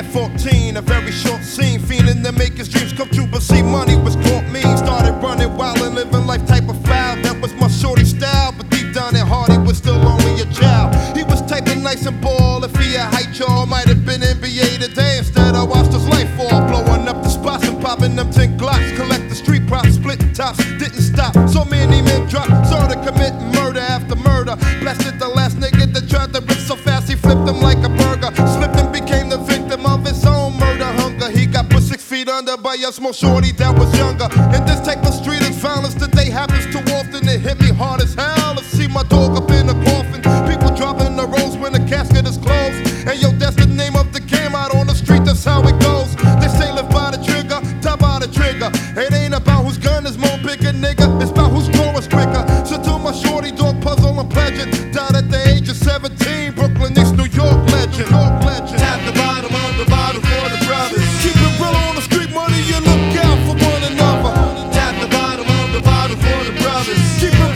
at 14, a very short scene, feeling to make his dreams come true. But see, money was caught me. Started running wild and living life type of foul. That was my shorty style, but deep down at heart, he was still only a child. He was typing nice and ball. If he had height, y'all might have been NBA today. Instead, I watched his life fall, blowing up the spots and popping them 10 glocks. Collect the street props, split tops, didn't stop. So many men dropped, saw committing commit murder after murder. Blessed the last nigga that tried to rip so fast, he flipped him like a burger. So under by a small shorty that was younger. And this type of street is violence today happens too often. It hit me hard as hell Keep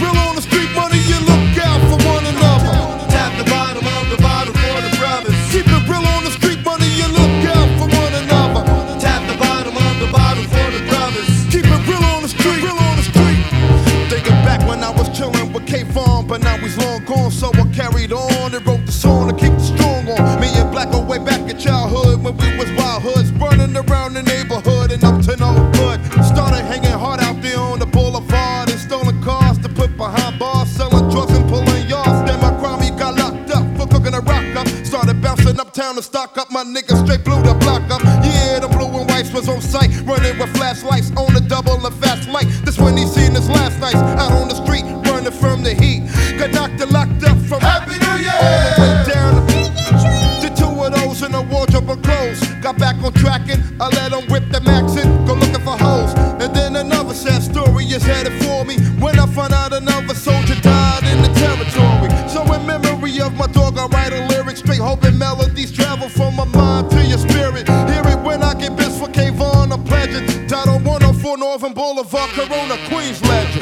uptown to stock up, my niggas straight blew the block up. Yeah, the blue and whites was on sight, running with flashlights on the double and fast light. This when he seen his last nights out on the street, running from the heat. Got knocked and locked up from Happy New Year! all the way down. The two of those in the wardrobe of clothes. Got back on track and I let them whip the max in, go looking for hoes. And then another sad story is headed for me when I find out another soldier died in the territory. So in memory of my dog, I write a straight, hoping melodies travel from my mind to your spirit. Hear it when I get bits for Kayvon, I'm pledging. Died on 104 Northern Boulevard, Corona, Queens legend.